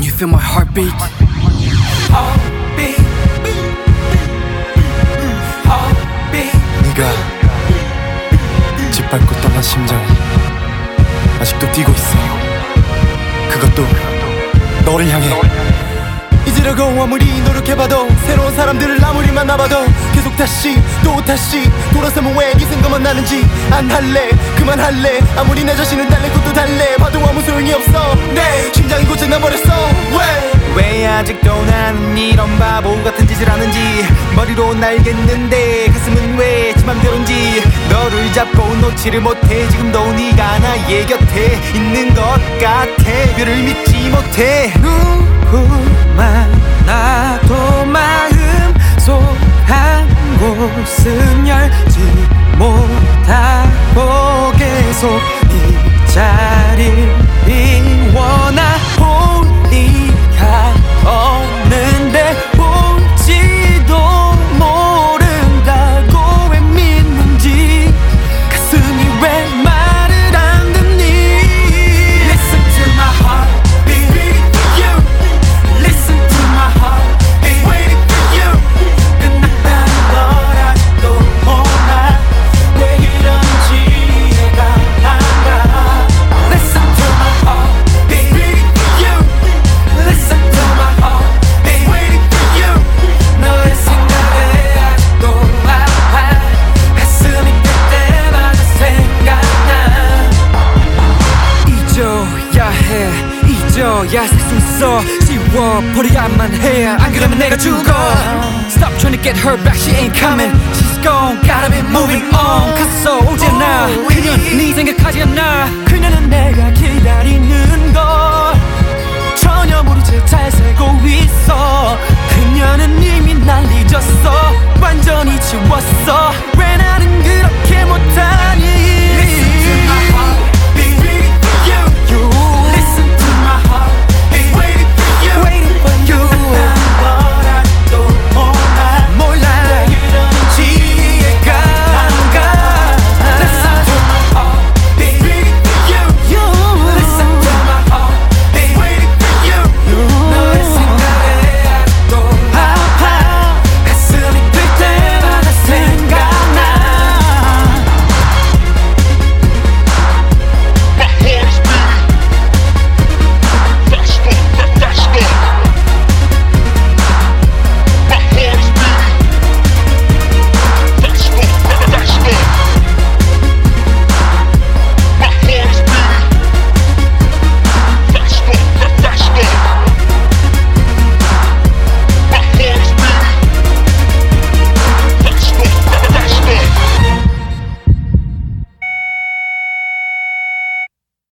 Can you feel my heartbeat? Heartbeat. Heartbeat. 네가 짓밟고 떠난 심장이 아직도 뛰고 있어. 그것도 너를 향해. 잊으려고 아무리 노력해봐도 새로운 사람들을 아무리 만나봐도 계속 다시 또 다시 돌아서면 왜 네 생각만 나는지 안 할래 그만할래. 아무리 내 자신을 달래 것도 달래. 봐도 아무 소용이 없어. 내 바보 같은 짓을 하는지. 머리로 날겠는데 가슴은 왜지 맘대로인지. 너를 잡고 놓지를 못해. 지금도 네가 나의 곁에 있는 것 같아. 별을 믿지 못해. 누구만 수 있어 지워버려야만 해 안 그러면 내가 죽어 Stop trying to get her back she ain't coming She's gone gotta be moving on 갔어 오지 않아 그녀 네 생각하지 않아 그녀는 내가 기다리는 걸